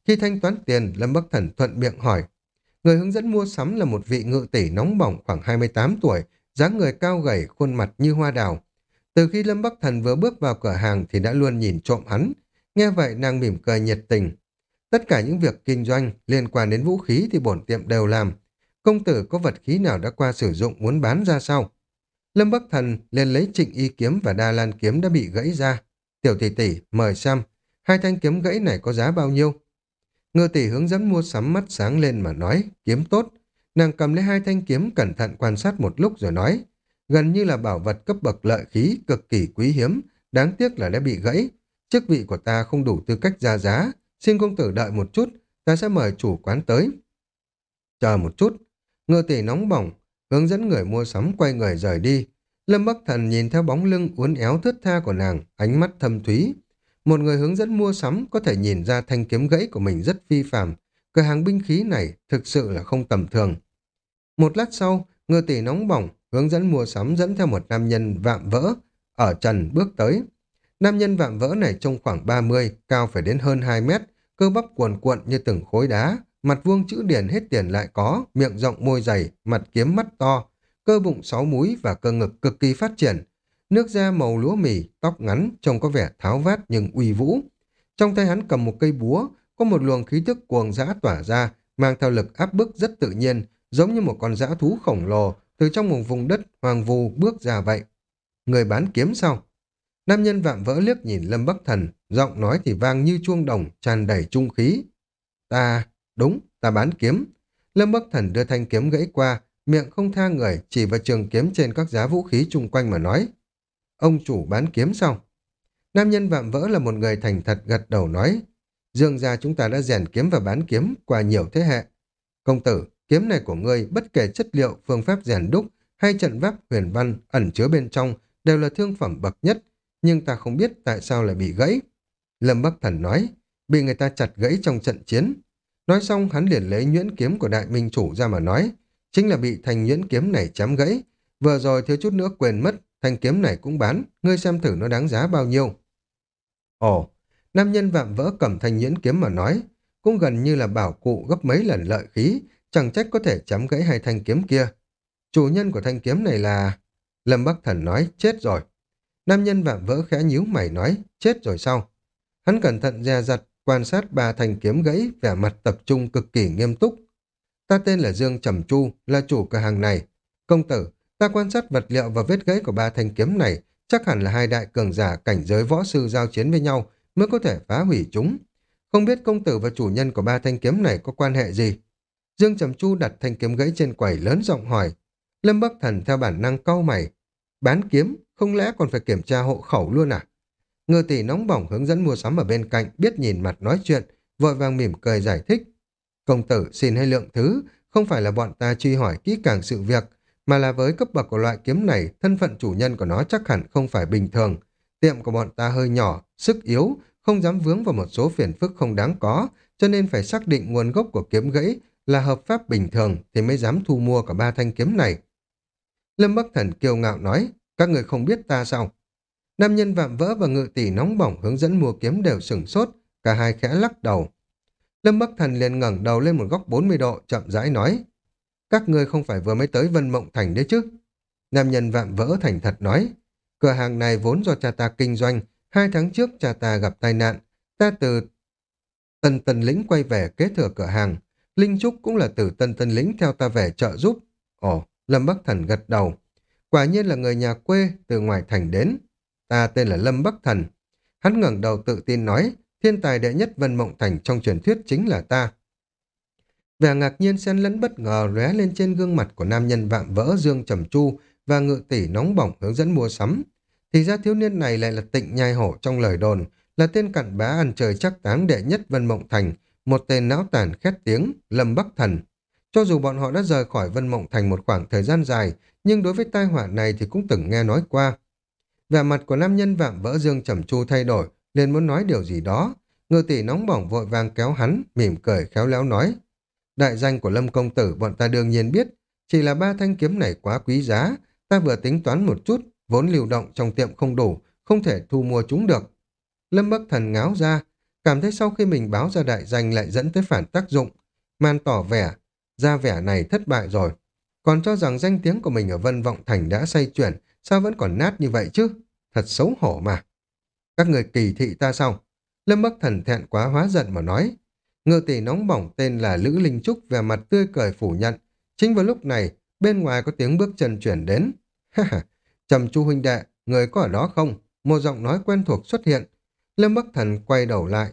Khi thanh toán tiền, Lâm Bắc Thần thuận miệng hỏi. Người hướng dẫn mua sắm là một vị ngự tỷ nóng bỏng khoảng 28 tuổi, dáng người cao gầy, khuôn mặt như hoa đào. Từ khi Lâm Bắc Thần vừa bước vào cửa hàng thì đã luôn nhìn trộm hắn. Nghe vậy nàng mỉm cười nhiệt tình. Tất cả những việc kinh doanh liên quan đến vũ khí thì bổn tiệm đều làm. Công tử có vật khí nào đã qua sử dụng muốn bán ra sao? Lâm Bắc Thần liền lấy trịnh y kiếm và đa lan kiếm đã bị gãy ra. Tiểu tỷ tỷ, mời xem, hai thanh kiếm gãy này có giá bao nhiêu? Ngư tỷ hướng dẫn mua sắm mắt sáng lên mà nói, kiếm tốt. Nàng cầm lấy hai thanh kiếm cẩn thận quan sát một lúc rồi nói, gần như là bảo vật cấp bậc lợi khí cực kỳ quý hiếm, đáng tiếc là đã bị gãy. Chức vị của ta không đủ tư cách ra giá, xin công tử đợi một chút, ta sẽ mời chủ quán tới. Chờ một chút, Ngư tỷ nóng bỏng, hướng dẫn người mua sắm quay người rời đi. Lâm Bắc Thần nhìn theo bóng lưng uốn éo thướt tha của nàng, ánh mắt thâm thúy. Một người hướng dẫn mua sắm có thể nhìn ra thanh kiếm gãy của mình rất phi phàm. Cửa hàng binh khí này thực sự là không tầm thường. Một lát sau, ngựa tỷ nóng bỏng, hướng dẫn mua sắm dẫn theo một nam nhân vạm vỡ, ở trần bước tới. Nam nhân vạm vỡ này trông khoảng 30, cao phải đến hơn 2 mét, cơ bắp cuồn cuộn như từng khối đá, mặt vuông chữ điển hết tiền lại có, miệng rộng môi dày, mặt kiếm mắt to, cơ bụng sáu múi và cơ ngực cực kỳ phát triển. Nước da màu lúa mì, tóc ngắn, trông có vẻ tháo vát nhưng uy vũ. Trong tay hắn cầm một cây búa, có một luồng khí thức cuồng dã tỏa ra, mang theo lực áp bức rất tự nhiên, giống như một con dã thú khổng lồ từ trong một vùng đất hoàng vu bước ra vậy. Người bán kiếm sau Nam nhân vạm vỡ liếc nhìn Lâm Bắc Thần, giọng nói thì vang như chuông đồng, tràn đầy trung khí. Ta, đúng, ta bán kiếm. Lâm Bắc Thần đưa thanh kiếm gãy qua, miệng không tha người, chỉ vào trường kiếm trên các giá vũ khí chung quanh mà nói. Ông chủ bán kiếm sao? Nam nhân vạm vỡ là một người thành thật gật đầu nói. Dương gia chúng ta đã rèn kiếm và bán kiếm qua nhiều thế hệ. Công tử, kiếm này của ngươi bất kể chất liệu, phương pháp rèn đúc hay trận pháp huyền văn ẩn chứa bên trong đều là thương phẩm bậc nhất, nhưng ta không biết tại sao lại bị gãy. Lâm Bắc Thần nói, bị người ta chặt gãy trong trận chiến. Nói xong hắn liền lấy nhuyễn kiếm của đại minh chủ ra mà nói, chính là bị thành nhuyễn kiếm này chém gãy. Vừa rồi thiếu chút nữa quên mất, thanh kiếm này cũng bán, ngươi xem thử nó đáng giá bao nhiêu. Ồ, nam nhân vạm vỡ cầm thanh nhuyễn kiếm mà nói, cũng gần như là bảo cụ gấp mấy lần lợi khí, chẳng trách có thể chém gãy hai thanh kiếm kia. Chủ nhân của thanh kiếm này là... Lâm Bắc Thần nói, chết rồi. Nam nhân vạm vỡ khẽ nhíu mày nói, chết rồi sao? Hắn cẩn thận dè dặt, quan sát ba thanh kiếm gãy, vẻ mặt tập trung cực kỳ nghiêm túc. Ta tên là Dương Trầm Chu, là chủ cửa hàng này. Công tử, ta quan sát vật liệu và vết gãy của ba thanh kiếm này, chắc hẳn là hai đại cường giả cảnh giới võ sư giao chiến với nhau mới có thể phá hủy chúng. Không biết công tử và chủ nhân của ba thanh kiếm này có quan hệ gì? Dương Trầm Chu đặt thanh kiếm gãy trên quầy lớn giọng hỏi. Lâm Bắc Thần theo bản năng cau mày. Bán kiếm, không lẽ còn phải kiểm tra hộ khẩu luôn à? Ngư tỷ nóng bỏng hướng dẫn mua sắm ở bên cạnh, biết nhìn mặt nói chuyện, vội vàng mỉm cười giải thích. Công tử xin hay lượng thứ, không phải là bọn ta truy hỏi kỹ càng sự việc, mà là với cấp bậc của loại kiếm này, thân phận chủ nhân của nó chắc hẳn không phải bình thường. Tiệm của bọn ta hơi nhỏ, sức yếu, không dám vướng vào một số phiền phức không đáng có, cho nên phải xác định nguồn gốc của kiếm gãy là hợp pháp bình thường thì mới dám thu mua cả ba thanh kiếm này. Lâm Bắc Thần kiêu ngạo nói, các người không biết ta sao? Nam nhân vạm vỡ và ngự tỷ nóng bỏng hướng dẫn mua kiếm đều sửng sốt, cả hai khẽ lắc đầu. Lâm Bắc Thần liền ngẩng đầu lên một góc 40 độ, chậm rãi nói, các ngươi không phải vừa mới tới Vân Mộng Thành đấy chứ? Nam nhân vạm vỡ thành thật nói, cửa hàng này vốn do cha ta kinh doanh, hai tháng trước cha ta gặp tai nạn, ta từ tân tân Lĩnh quay về kế thừa cửa hàng, Linh Trúc cũng là từ Tân Tân Lĩnh theo ta về trợ giúp. Ồ, Lâm Bắc Thần gật đầu. Quả nhiên là người nhà quê từ ngoài thành đến. Ta tên là Lâm Bắc Thần. Hắn ngẩng đầu tự tin nói, thiên tài đệ nhất Vân Mộng Thành trong truyền thuyết chính là ta. Vẻ ngạc nhiên xen lẫn bất ngờ lóe lên trên gương mặt của nam nhân vạm vỡ Dương Trầm Chu và ngự tỷ nóng bỏng hướng dẫn mua sắm. Thì ra thiếu niên này lại là tịnh nhai hổ trong lời đồn, là tên cặn bá ăn trời chắc táng đệ nhất Vân Mộng Thành, một tên não tàn khét tiếng, Lâm Bắc Thần. Cho dù bọn họ đã rời khỏi Vân Mộng Thành một khoảng thời gian dài, nhưng đối với tai họa này thì cũng từng nghe nói qua. Vẻ mặt của nam nhân vạm vỡ Dương Trầm Chu thay đổi, liền muốn nói điều gì đó. Ngự tỷ nóng bỏng vội vàng kéo hắn, mỉm cười khéo léo nói. Đại danh của Lâm Công Tử bọn ta đương nhiên biết, chỉ là ba thanh kiếm này quá quý giá, ta vừa tính toán một chút, vốn lưu động trong tiệm không đủ, không thể thu mua chúng được. Lâm Bắc Thần ngáo ra, cảm thấy sau khi mình báo ra đại danh lại dẫn tới phản tác dụng, man tỏ vẻ, ra vẻ này thất bại rồi. Còn cho rằng danh tiếng của mình ở Vân Vọng Thành đã say chuyển, sao vẫn còn nát như vậy chứ? Thật xấu hổ mà. Các người kỳ thị ta sao? Lâm Bắc Thần thẹn quá hóa giận mà nói. Ngự tỷ nóng bỏng tên là Lữ Linh Trúc về mặt tươi cười phủ nhận. Chính vào lúc này, bên ngoài có tiếng bước chân chuyển đến. Trầm Chu huynh đệ, người có ở đó không? Một giọng nói quen thuộc xuất hiện. Lâm Bắc Thần quay đầu lại.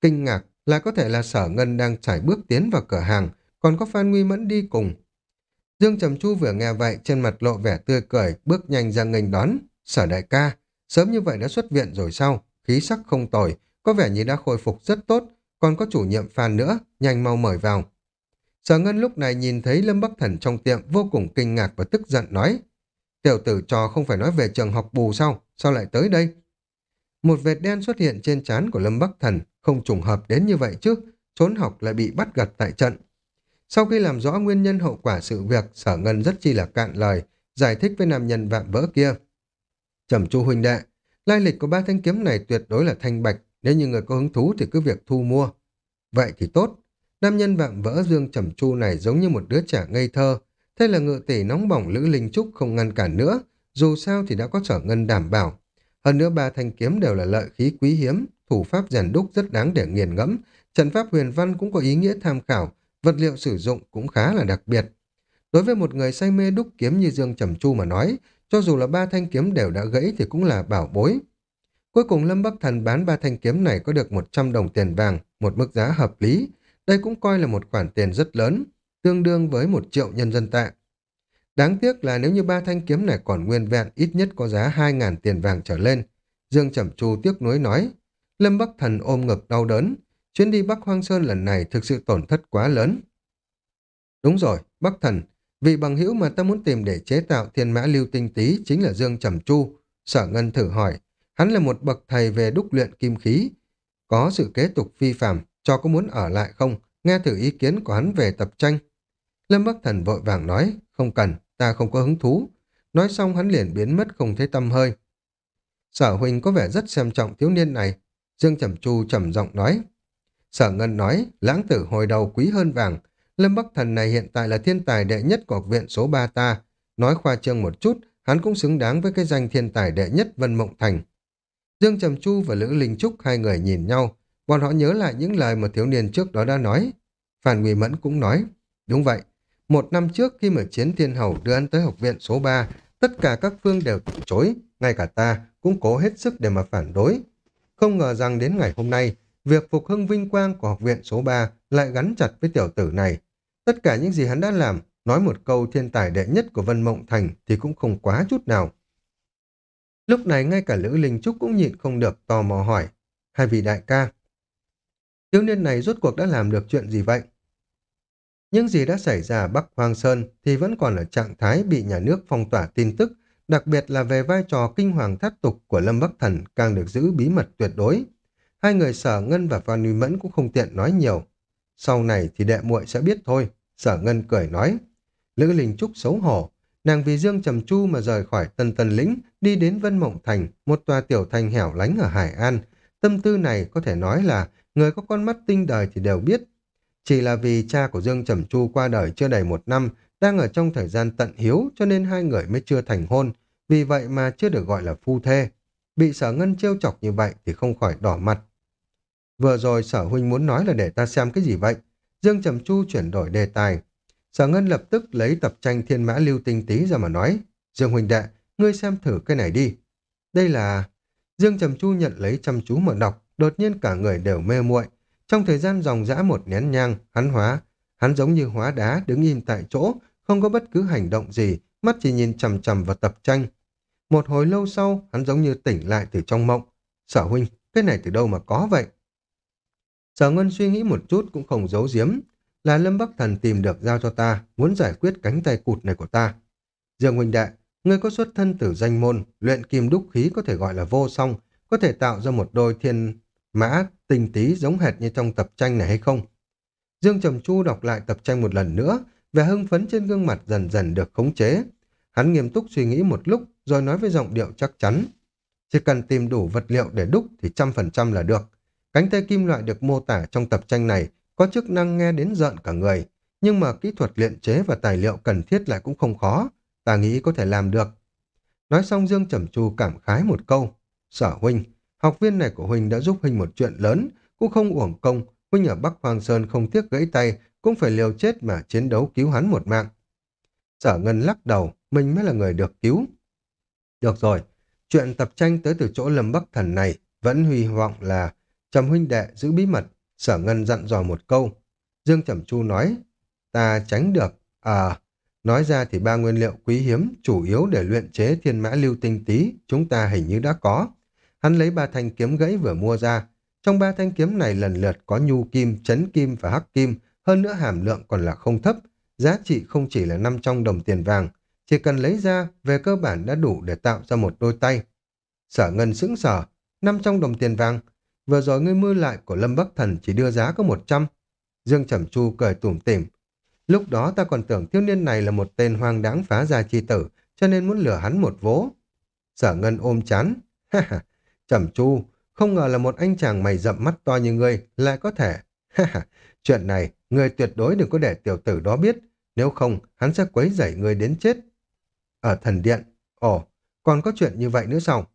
Kinh ngạc là có thể là sở ngân đang trải bước tiến vào cửa hàng, còn có Phan Nguy Mẫn đi cùng. Dương Trầm Chu vừa nghe vậy, trên mặt lộ vẻ tươi cười, bước nhanh ra nghênh đón. Sở đại ca, Sớm như vậy đã xuất viện rồi sao? Khí sắc không tồi, có vẻ như đã khôi phục rất tốt, còn có chủ nhiệm Phan nữa, nhanh mau mời vào. Sở Ngân lúc này nhìn thấy Lâm Bắc Thần trong tiệm vô cùng kinh ngạc và tức giận nói. Tiểu tử trò không phải nói về trường học bù sao? Sao lại tới đây? Một vệt đen xuất hiện trên trán của Lâm Bắc Thần, không trùng hợp đến như vậy chứ, trốn học lại bị bắt gặt tại trận. Sau khi làm rõ nguyên nhân hậu quả sự việc, sở ngân rất chi là cạn lời, giải thích với nam nhân vạm vỡ kia. Trầm chu huynh đệ, lai lịch của ba thanh kiếm này tuyệt đối là thanh bạch, nếu như người có hứng thú thì cứ việc thu mua. Vậy thì tốt, nam nhân vạm vỡ dương trầm chu này giống như một đứa trẻ ngây thơ, thế là ngự tỷ nóng bỏng Lữ Linh Trúc không ngăn cản nữa, dù sao thì đã có sở ngân đảm bảo. Hơn nữa ba thanh kiếm đều là lợi khí quý hiếm, thủ pháp rèn đúc rất đáng để nghiền ngẫm, trận pháp huyền văn cũng có ý nghĩa tham khảo, vật liệu sử dụng cũng khá là đặc biệt. Đối với một người say mê đúc kiếm như Dương Trầm Chu mà nói, cho dù là ba thanh kiếm đều đã gãy thì cũng là bảo bối. Cuối cùng Lâm Bắc Thần bán ba thanh kiếm này có được 100 đồng tiền vàng, một mức giá hợp lý. Đây cũng coi là một khoản tiền rất lớn, tương đương với một triệu nhân dân tệ. Đáng tiếc là nếu như ba thanh kiếm này còn nguyên vẹn ít nhất có giá 2.000 tiền vàng trở lên. Dương Trầm Chu tiếc nuối nói. Lâm Bắc Thần ôm ngực đau đớn. Chuyến đi Bắc Hoang Sơn lần này thực sự tổn thất quá lớn. Đúng rồi, Bắc Thần, vị bằng hữu mà ta muốn tìm để chế tạo thiên mã lưu tinh tí chính là Dương Trầm Chu. Sở Ngân thử hỏi, hắn là một bậc thầy về đúc luyện kim khí. Có sự kế tục phi phạm, cho có muốn ở lại không? Nghe thử ý kiến của hắn về tập tranh. Lâm Bắc Thần vội vàng nói, không cần, ta không có hứng thú. Nói xong hắn liền biến mất không thấy tâm hơi. Sở huynh có vẻ rất xem trọng thiếu niên này. Dương Trầm Chu trầm giọng nói. Sở Ngân nói, lãng tử hồi đầu quý hơn vàng. Lâm Bắc Thần này hiện tại là thiên tài đệ nhất của học viện số 3 ta. Nói khoa trương một chút, hắn cũng xứng đáng với cái danh thiên tài đệ nhất Vân Mộng Thành. Dương Trầm Chu và Lữ Linh Trúc hai người nhìn nhau, bọn họ nhớ lại những lời mà thiếu niên trước đó đã nói. Phản Nguy Mẫn cũng nói, đúng vậy, một năm trước khi mà chiến thiên hầu đưa anh tới học viện số 3, tất cả các phương đều từ chối, ngay cả ta cũng cố hết sức để mà phản đối. Không ngờ rằng đến ngày hôm nay, việc phục hưng vinh quang của học viện số 3 lại gắn chặt với tiểu tử này. Tất cả những gì hắn đã làm, nói một câu thiên tài đệ nhất của Vân Mộng Thành thì cũng không quá chút nào. Lúc này ngay cả Lữ Linh Trúc cũng nhịn không được tò mò hỏi. Hai vị đại ca, thiếu niên này rốt cuộc đã làm được chuyện gì vậy? Những gì đã xảy ra ở Bắc Hoang Sơn thì vẫn còn ở trạng thái bị nhà nước phong tỏa tin tức, đặc biệt là về vai trò kinh hoàng thất tục của Lâm Bắc Thần càng được giữ bí mật tuyệt đối. Hai người Sở Ngân và Phan Nguy Mẫn cũng không tiện nói nhiều. Sau này thì đệ muội sẽ biết thôi, Sở Ngân cười nói. Lữ Linh Trúc xấu hổ, nàng vì Dương Trầm Chu mà rời khỏi Tân Tân Lĩnh, đi đến Vân Mộng Thành, một tòa tiểu thành hẻo lánh ở Hải An. Tâm tư này có thể nói là người có con mắt tinh đời thì đều biết, chỉ là vì cha của Dương Trầm Chu qua đời chưa đầy một năm, đang ở trong thời gian tận hiếu cho nên hai người mới chưa thành hôn, vì vậy mà chưa được gọi là phu thê. Bị sở ngân trêu chọc như vậy thì không khỏi đỏ mặt. Vừa rồi sở huynh muốn nói là để ta xem cái gì vậy? Dương Trầm Chu chuyển đổi đề tài. Sở ngân lập tức lấy tập tranh thiên mã lưu tinh tí ra mà nói. Dương huynh đệ, ngươi xem thử cái này đi. Đây là... Dương Trầm Chu nhận lấy chăm chú mở đọc, đột nhiên cả người đều mê muội trong thời gian dòng dã một nén nhang, hắn hóa, hắn giống như hóa đá đứng im tại chỗ, không có bất cứ hành động gì, mắt chỉ nhìn chầm chầm vào tập tranh. Một hồi lâu sau, hắn giống như tỉnh lại từ trong mộng. Sở huynh, cái này từ đâu mà có vậy? Sở Ngân suy nghĩ một chút cũng không giấu giếm, là Lâm Bắc Thần tìm được giao cho ta, muốn giải quyết cánh tay cụt này của ta. Dương huynh đệ, ngươi có xuất thân từ danh môn, luyện kim đúc khí có thể gọi là vô song, có thể tạo ra một đôi thiên mã tinh tí giống hệt như trong tập tranh này hay không? Dương Trầm Chu đọc lại tập tranh một lần nữa, vẻ hưng phấn trên gương mặt dần dần được khống chế. Hắn nghiêm túc suy nghĩ một lúc, rồi nói với giọng điệu chắc chắn. Chỉ cần tìm đủ vật liệu để đúc thì trăm phần trăm là được. Cánh tay kim loại được mô tả trong tập tranh này có chức năng nghe đến giận cả người, nhưng mà kỹ thuật luyện chế và tài liệu cần thiết lại cũng không khó. Ta nghĩ có thể làm được. Nói xong Dương Trầm Chu cảm khái một câu. Sở huynh, Học viên này của Huynh đã giúp Huynh một chuyện lớn, cũng không uổng công, Huynh ở Bắc Hoàng Sơn không tiếc gãy tay, cũng phải liều chết mà chiến đấu cứu hắn một mạng. Sở Ngân lắc đầu, mình mới là người được cứu. Được rồi, chuyện tập tranh tới từ chỗ Lâm Bắc Thần này vẫn huy vọng là Trầm huynh đệ giữ bí mật, Sở Ngân dặn dò một câu. Dương Thẩm Chu nói, ta tránh được, à, Nói ra thì ba nguyên liệu quý hiếm, chủ yếu để luyện chế thiên mã lưu tinh tí, chúng ta hình như đã có. Hắn lấy ba thanh kiếm gãy vừa mua ra. Trong ba thanh kiếm này lần lượt có nhu kim, chấn kim và hắc kim, hơn nữa hàm lượng còn là không thấp, giá trị không chỉ là 500 đồng tiền vàng, chỉ cần lấy ra, về cơ bản đã đủ để tạo ra một đôi tay. Sở ngân sững sở, 500 đồng tiền vàng, vừa rồi ngươi mưa lại của Lâm Bắc Thần chỉ đưa giá có 100. Dương Trầm Chu cười tủm tỉm. Lúc đó ta còn tưởng thiếu niên này là một tên hoang đáng phá gia chi tử, cho nên muốn lừa hắn một vố. Sở Ngân ôm chán. Ha ha, Trầm Chu, không ngờ là một anh chàng mày rậm mắt to như ngươi lại có thể. Ha ha, chuyện này, ngươi tuyệt đối đừng có để tiểu tử đó biết, nếu không, hắn sẽ quấy rầy ngươi đến chết. Ở thần điện, ồ, còn có chuyện như vậy nữa sao?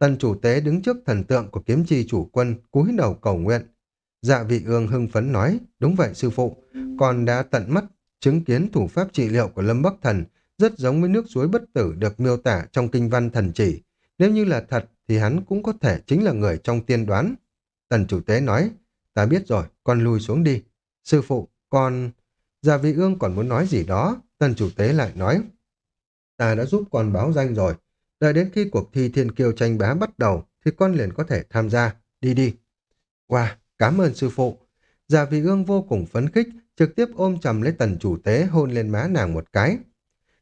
Tần chủ tế đứng trước thần tượng của kiếm chi chủ quân, cúi đầu cầu nguyện. Dạ vị ương hưng phấn nói, đúng vậy sư phụ, con đã tận mắt chứng kiến thủ pháp trị liệu của Lâm Bắc Thần, rất giống với nước suối bất tử được miêu tả trong kinh văn thần chỉ. Nếu như là thật, thì hắn cũng có thể chính là người trong tiên đoán. Tần chủ tế nói, ta biết rồi, con lui xuống đi. Sư phụ, con... Dạ vị ương còn muốn nói gì đó, tần chủ tế lại nói, ta đã giúp con báo danh rồi, đợi đến khi cuộc thi thiên kiêu tranh bá bắt đầu thì con liền có thể tham gia, đi đi. Wow, cảm ơn sư phụ. Dạ vị ương vô cùng phấn khích, trực tiếp ôm chầm lấy tần chủ tế hôn lên má nàng một cái.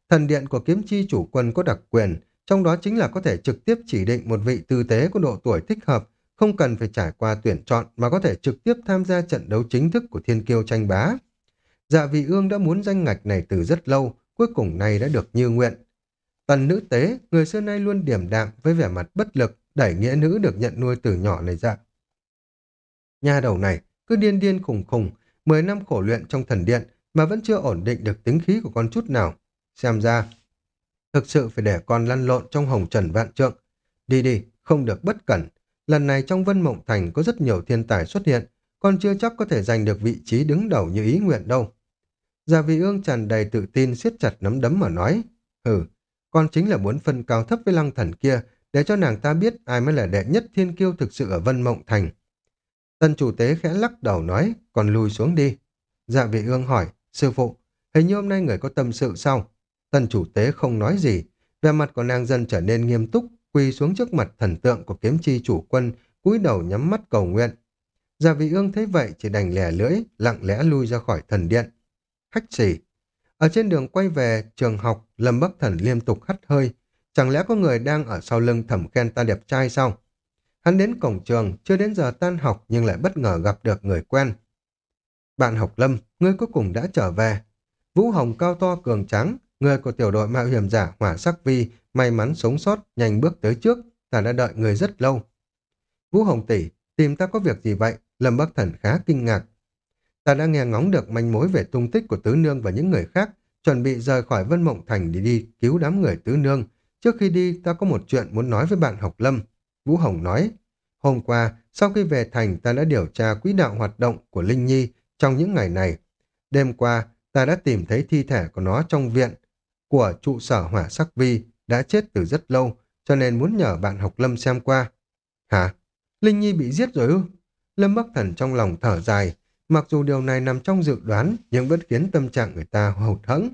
Thần điện của kiếm chi chủ quân có đặc quyền, trong đó chính là có thể trực tiếp chỉ định một vị tư tế có độ tuổi thích hợp, không cần phải trải qua tuyển chọn mà có thể trực tiếp tham gia trận đấu chính thức của thiên kiêu tranh bá. Dạ vị ương đã muốn danh ngạch này từ rất lâu, cuối cùng nay đã được như nguyện. Tần nữ tế, người xưa nay luôn điểm đạm với vẻ mặt bất lực, đẩy nghĩa nữ được nhận nuôi từ nhỏ này ra. Nhà đầu này cứ điên điên khùng khùng, 10 năm khổ luyện trong thần điện mà vẫn chưa ổn định được tính khí của con chút nào. Xem ra, thực sự phải để con lăn lộn trong hồng trần vạn trượng. Đi đi, không được bất cẩn. Lần này trong Vân Mộng Thành có rất nhiều thiên tài xuất hiện, con chưa chắc có thể giành được vị trí đứng đầu như ý nguyện đâu. Già vị ương tràn đầy tự tin siết chặt nắm đấm mà nói, hừ, con chính là muốn phân cao thấp với lăng thần kia, để cho nàng ta biết ai mới là đệ nhất thiên kiêu thực sự ở Vân Mộng Thành. Tân chủ tế khẽ lắc đầu nói, còn lùi xuống đi. Dạ vị ương hỏi, sư phụ, hình như hôm nay người có tâm sự sao? Tân chủ tế không nói gì, vẻ mặt của nàng dần trở nên nghiêm túc, quỳ xuống trước mặt thần tượng của kiếm chi chủ quân, cúi đầu nhắm mắt cầu nguyện. Dạ vị ương thấy vậy chỉ đành lẻ lưỡi, lặng lẽ lui ra khỏi thần điện. khách xỉ, ở trên đường quay về trường học, Lâm Bắc Thần liên tục hắt hơi. Chẳng lẽ có người đang ở sau lưng thẩm khen ta đẹp trai sao? Hắn đến cổng trường, chưa đến giờ tan học nhưng lại bất ngờ gặp được người quen. Bạn học Lâm, ngươi cuối cùng đã trở về. Vũ Hồng cao to cường trắng, người của tiểu đội mạo hiểm giả hỏa sắc vi, may mắn sống sót, nhanh bước tới trước, ta đã đợi người rất lâu. Vũ Hồng tỷ, tìm ta có việc gì vậy? Lâm Bắc Thần khá kinh ngạc. Ta đã nghe ngóng được manh mối về tung tích của Tứ Nương và những người khác, chuẩn bị rời khỏi Vân Mộng Thành để đi cứu đám người Tứ Nương. Trước khi đi, ta có một chuyện muốn nói với bạn học Lâm. Vũ Hồng nói, hôm qua, sau khi về thành, ta đã điều tra quỹ đạo hoạt động của Linh Nhi trong những ngày này. Đêm qua, ta đã tìm thấy thi thể của nó trong viện của trụ sở hỏa sắc vi, đã chết từ rất lâu, cho nên muốn nhờ bạn học Lâm xem qua. Hả? Linh Nhi bị giết rồi ư? Lâm Bắc Thần trong lòng thở dài, Mặc dù điều này nằm trong dự đoán, nhưng vẫn khiến tâm trạng người ta hụt hẫng.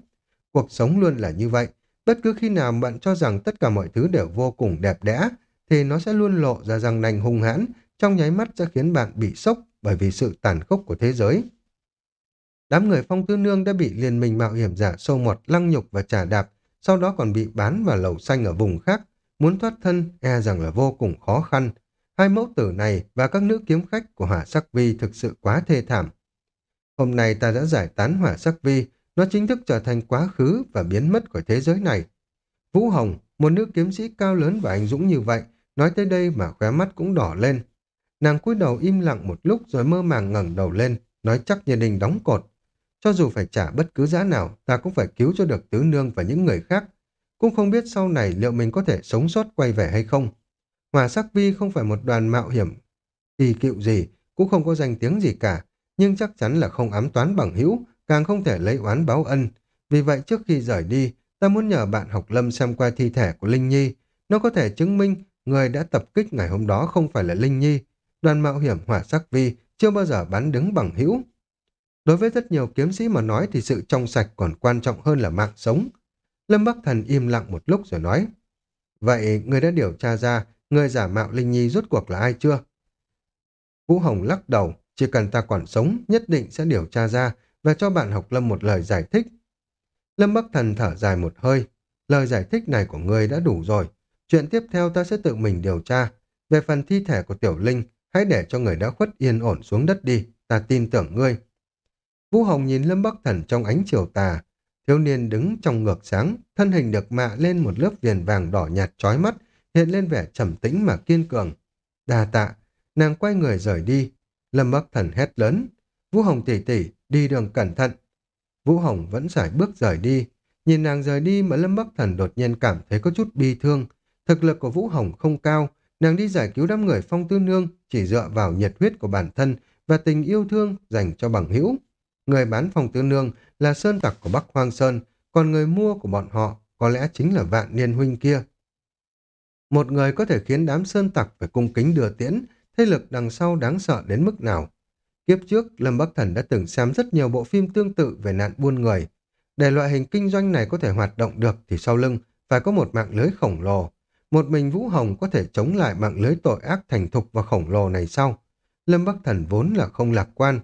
Cuộc sống luôn là như vậy. Bất cứ khi nào bạn cho rằng tất cả mọi thứ đều vô cùng đẹp đẽ, thì nó sẽ luôn lộ ra rằng nành hung hãn, trong nháy mắt sẽ khiến bạn bị sốc bởi vì sự tàn khốc của thế giới. Đám người phong tư nương đã bị liên minh mạo hiểm giả sâu mọt lăng nhục và trả đạp, sau đó còn bị bán vào lầu xanh ở vùng khác. Muốn thoát thân e rằng là vô cùng khó khăn, Hai mẫu tử này và các nữ kiếm khách của hỏa sắc vi thực sự quá thê thảm. Hôm nay ta đã giải tán hỏa sắc vi, nó chính thức trở thành quá khứ và biến mất khỏi thế giới này. Vũ Hồng, một nữ kiếm sĩ cao lớn và anh dũng như vậy, nói tới đây mà khóe mắt cũng đỏ lên. Nàng cúi đầu im lặng một lúc rồi mơ màng ngẩng đầu lên, nói chắc như đình đóng cột. Cho dù phải trả bất cứ giá nào, ta cũng phải cứu cho được tứ nương và những người khác. Cũng không biết sau này liệu mình có thể sống sót quay về hay không. Hỏa sắc vi không phải một đoàn mạo hiểm kỳ cựu gì, cũng không có danh tiếng gì cả, nhưng chắc chắn là không ám toán bằng hữu, càng không thể lấy oán báo ân. Vì vậy trước khi rời đi, ta muốn nhờ bạn học lâm xem qua thi thể của Linh Nhi. Nó có thể chứng minh người đã tập kích ngày hôm đó không phải là Linh Nhi. Đoàn mạo hiểm hỏa sắc vi chưa bao giờ bắn đứng bằng hữu. Đối với rất nhiều kiếm sĩ mà nói thì sự trong sạch còn quan trọng hơn là mạng sống. Lâm Bắc Thần im lặng một lúc rồi nói, Vậy người đã điều tra ra người giả mạo Linh Nhi rốt cuộc là ai chưa? Vũ Hồng lắc đầu, chỉ cần ta còn sống, nhất định sẽ điều tra ra và cho bạn học Lâm một lời giải thích. Lâm Bắc Thần thở dài một hơi, lời giải thích này của ngươi đã đủ rồi. Chuyện tiếp theo ta sẽ tự mình điều tra. Về phần thi thể của Tiểu Linh, hãy để cho người đã khuất yên ổn xuống đất đi, ta tin tưởng ngươi. Vũ Hồng nhìn Lâm Bắc Thần trong ánh chiều tà, thiếu niên đứng trong ngược sáng, thân hình được mạ lên một lớp viền vàng đỏ nhạt trói mắt, hiện lên vẻ trầm tĩnh mà kiên cường. Đà tạ, nàng quay người rời đi. Lâm Bắc Thần hét lớn, Vũ Hồng tỷ tỷ, đi đường cẩn thận. Vũ Hồng vẫn giải bước rời đi. Nhìn nàng rời đi mà Lâm Bắc Thần đột nhiên cảm thấy có chút bi thương. Thực lực của Vũ Hồng không cao, nàng đi giải cứu đám người phong tư nương chỉ dựa vào nhiệt huyết của bản thân và tình yêu thương dành cho bằng hữu. Người bán phong tư nương là sơn tặc của Bắc Hoang Sơn, còn người mua của bọn họ có lẽ chính là vạn niên huynh kia. Một người có thể khiến đám sơn tặc phải cung kính đưa tiễn, thế lực đằng sau đáng sợ đến mức nào. Kiếp trước, Lâm Bắc Thần đã từng xem rất nhiều bộ phim tương tự về nạn buôn người. Để loại hình kinh doanh này có thể hoạt động được thì sau lưng phải có một mạng lưới khổng lồ. Một mình Vũ Hồng có thể chống lại mạng lưới tội ác thành thục và khổng lồ này sau. Lâm Bắc Thần vốn là không lạc quan.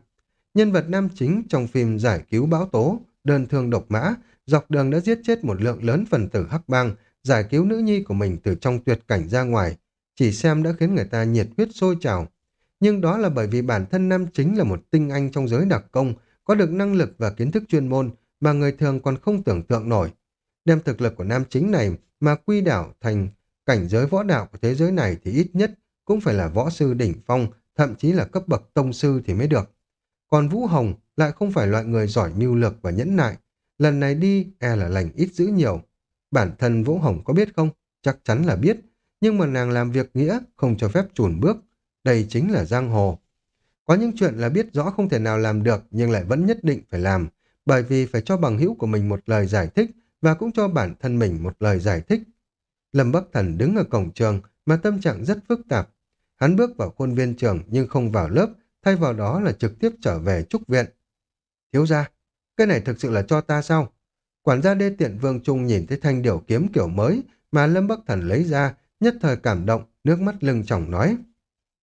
Nhân vật nam chính trong phim Giải cứu báo tố, đơn thương độc mã, dọc đường đã giết chết một lượng lớn phần tử hắc bang, giải cứu nữ nhi của mình từ trong tuyệt cảnh ra ngoài. Chỉ xem đã khiến người ta nhiệt huyết sôi trào. Nhưng đó là bởi vì bản thân nam chính là một tinh anh trong giới đặc công, có được năng lực và kiến thức chuyên môn mà người thường còn không tưởng tượng nổi. Đem thực lực của nam chính này mà quy đảo thành cảnh giới võ đạo của thế giới này thì ít nhất cũng phải là võ sư đỉnh phong, thậm chí là cấp bậc tông sư thì mới được. Còn Vũ Hồng lại không phải loại người giỏi mưu lược và nhẫn nại. Lần này đi e là lành ít dữ nhiều. Bản thân Vũ Hồng có biết không? Chắc chắn là biết. Nhưng mà nàng làm việc nghĩa không cho phép chùn bước. Đây chính là giang hồ. Có những chuyện là biết rõ không thể nào làm được nhưng lại vẫn nhất định phải làm bởi vì phải cho bằng hữu của mình một lời giải thích và cũng cho bản thân mình một lời giải thích. Lâm Bắc Thần đứng ở cổng trường mà tâm trạng rất phức tạp. Hắn bước vào khuôn viên trường nhưng không vào lớp, thay vào đó là trực tiếp trở về trúc viện. Thiếu ra, cái này thực sự là cho ta sao? Quản gia đê tiện Vương Trung nhìn thấy thanh điểu kiếm kiểu mới mà Lâm Bắc Thần lấy ra, nhất thời cảm động, nước mắt lưng tròng nói.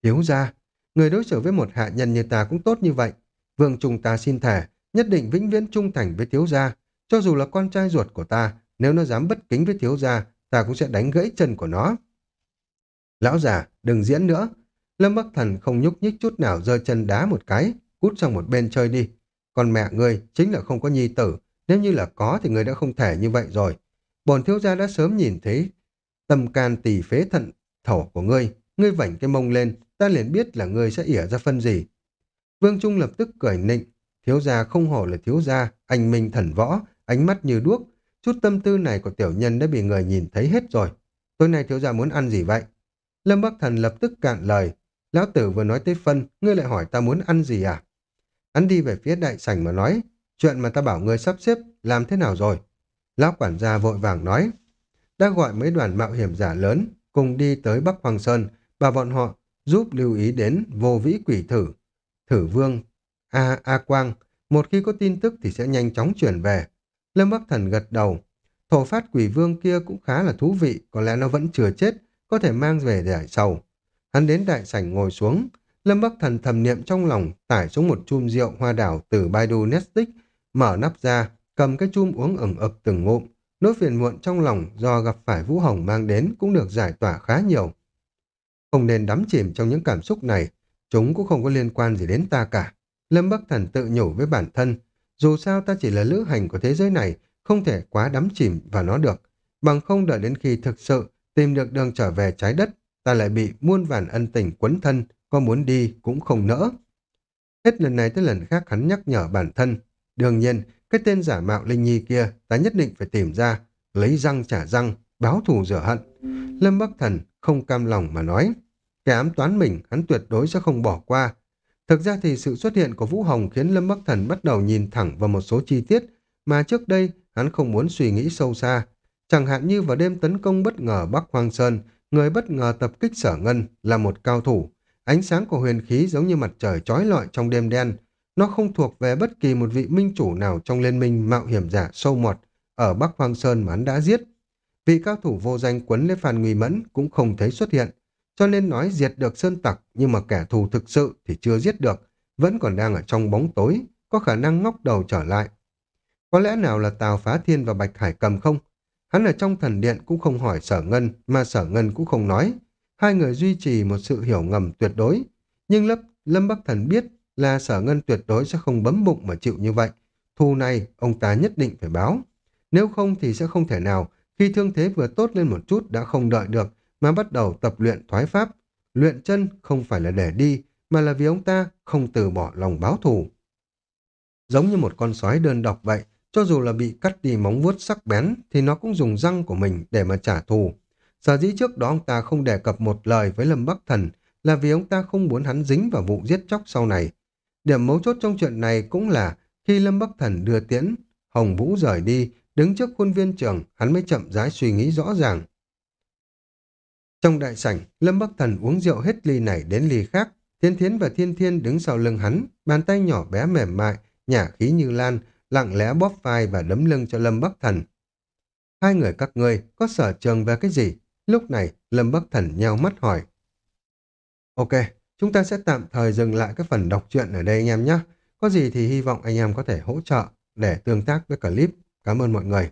Thiếu ra, người đối xử với một hạ nhân như ta cũng tốt như vậy. Vương Trung ta xin thề, nhất định vĩnh viễn trung thành với thiếu gia. Cho dù là con trai ruột của ta, nếu nó dám bất kính với thiếu gia, ta cũng sẽ đánh gãy chân của nó. Lão già, đừng diễn nữa. Lâm Bắc Thần không nhúc nhích chút nào giơ chân đá một cái, cút sang một bên chơi đi. Còn mẹ ngươi chính là không có nhi tử, nếu như là có thì người đã không thể như vậy rồi. Bồn thiếu gia đã sớm nhìn thấy tâm can tỳ phế thận thổ của ngươi, ngươi vảnh cái mông lên, ta liền biết là ngươi sẽ ỉa ra phân gì. Vương Trung lập tức cười nịnh, thiếu gia không hổ là thiếu gia, anh minh thần võ, ánh mắt như đuốc, chút tâm tư này của tiểu nhân đã bị người nhìn thấy hết rồi. Tối nay thiếu gia muốn ăn gì vậy? Lâm Bắc Thần lập tức cạn lời, lão tử vừa nói tới phân, ngươi lại hỏi ta muốn ăn gì à? Hắn đi về phía đại sảnh mà nói, chuyện mà ta bảo ngươi sắp xếp, làm thế nào rồi? Lão quản gia vội vàng nói, đã gọi mấy đoàn mạo hiểm giả lớn cùng đi tới Bắc Hoàng Sơn, và bọn họ giúp lưu ý đến vô vĩ quỷ thử, thử vương, A A Quang, một khi có tin tức thì sẽ nhanh chóng chuyển về. Lâm Bắc Thần gật đầu, thổ phát quỷ vương kia cũng khá là thú vị, có lẽ nó vẫn chưa chết, có thể mang về để giải sầu. Hắn đến đại sảnh ngồi xuống, Lâm Bắc Thần thầm niệm trong lòng, tải xuống một chum rượu hoa đảo từ Baidu Nestic, mở nắp ra, cầm cái chum uống ẩn ực từng ngụm. Nỗi phiền muộn trong lòng do gặp phải Vũ Hồng mang đến cũng được giải tỏa khá nhiều. Không nên đắm chìm trong những cảm xúc này, chúng cũng không có liên quan gì đến ta cả. Lâm Bắc Thần tự nhủ với bản thân, dù sao ta chỉ là lữ hành của thế giới này, không thể quá đắm chìm vào nó được. Bằng không đợi đến khi thực sự tìm được đường trở về trái đất, ta lại bị muôn vàn ân tình quấn thân, có muốn đi cũng không nỡ. Hết lần này tới lần khác hắn nhắc nhở bản thân. Đương nhiên, cái tên giả mạo Linh Nhi kia ta nhất định phải tìm ra, lấy răng trả răng, báo thù rửa hận. Lâm Bắc Thần không cam lòng mà nói. Kẻ ám toán mình hắn tuyệt đối sẽ không bỏ qua. Thực ra thì sự xuất hiện của Vũ Hồng khiến Lâm Bắc Thần bắt đầu nhìn thẳng vào một số chi tiết mà trước đây hắn không muốn suy nghĩ sâu xa. Chẳng hạn như vào đêm tấn công bất ngờ Bắc Hoang Sơn, người bất ngờ tập kích sở ngân là một cao thủ. Ánh sáng của huyền khí giống như mặt trời trói lọi trong đêm đen. Nó không thuộc về bất kỳ một vị minh chủ nào trong liên minh mạo hiểm giả sâu mọt ở Bắc Hoang Sơn mà hắn đã giết. Vị cao thủ vô danh quấn lấy Phan Nguy Mẫn cũng không thấy xuất hiện, cho nên nói diệt được Sơn Tặc nhưng mà kẻ thù thực sự thì chưa giết được, vẫn còn đang ở trong bóng tối, có khả năng ngóc đầu trở lại. Có lẽ nào là Tào Phá Thiên và Bạch Hải Cầm không? Hắn ở trong thần điện cũng không hỏi sở ngân, mà sở ngân cũng không nói. Hai người duy trì một sự hiểu ngầm tuyệt đối. Nhưng Lâm, Lâm Bắc Thần biết là sở ngân tuyệt đối sẽ không bấm bụng mà chịu như vậy. Thù này ông ta nhất định phải báo. Nếu không thì sẽ không thể nào khi thương thế vừa tốt lên một chút đã không đợi được mà bắt đầu tập luyện thoái pháp. Luyện chân không phải là để đi mà là vì ông ta không từ bỏ lòng báo thù. Giống như một con sói đơn độc vậy, cho dù là bị cắt đi móng vuốt sắc bén thì nó cũng dùng răng của mình để mà trả thù. Sở dĩ trước đó ông ta không đề cập một lời với Lâm Bắc Thần là vì ông ta không muốn hắn dính vào vụ giết chóc sau này. Điểm mấu chốt trong chuyện này cũng là khi Lâm Bắc Thần đưa tiễn, Hồng Vũ rời đi, đứng trước khuôn viên trường, hắn mới chậm rãi suy nghĩ rõ ràng. Trong đại sảnh, Lâm Bắc Thần uống rượu hết ly này đến ly khác, Thiên Thiến và Thiên Thiên đứng sau lưng hắn, bàn tay nhỏ bé mềm mại, nhả khí như lan, lặng lẽ bóp vai và đấm lưng cho Lâm Bắc Thần. Hai người các ngươi có sở trường về cái gì? Lúc này, Lâm Bắc Thần nheo mắt hỏi. Ok, chúng ta sẽ tạm thời dừng lại cái phần đọc truyện ở đây anh em nhé. Có gì thì hy vọng anh em có thể hỗ trợ để tương tác với clip. Cảm ơn mọi người.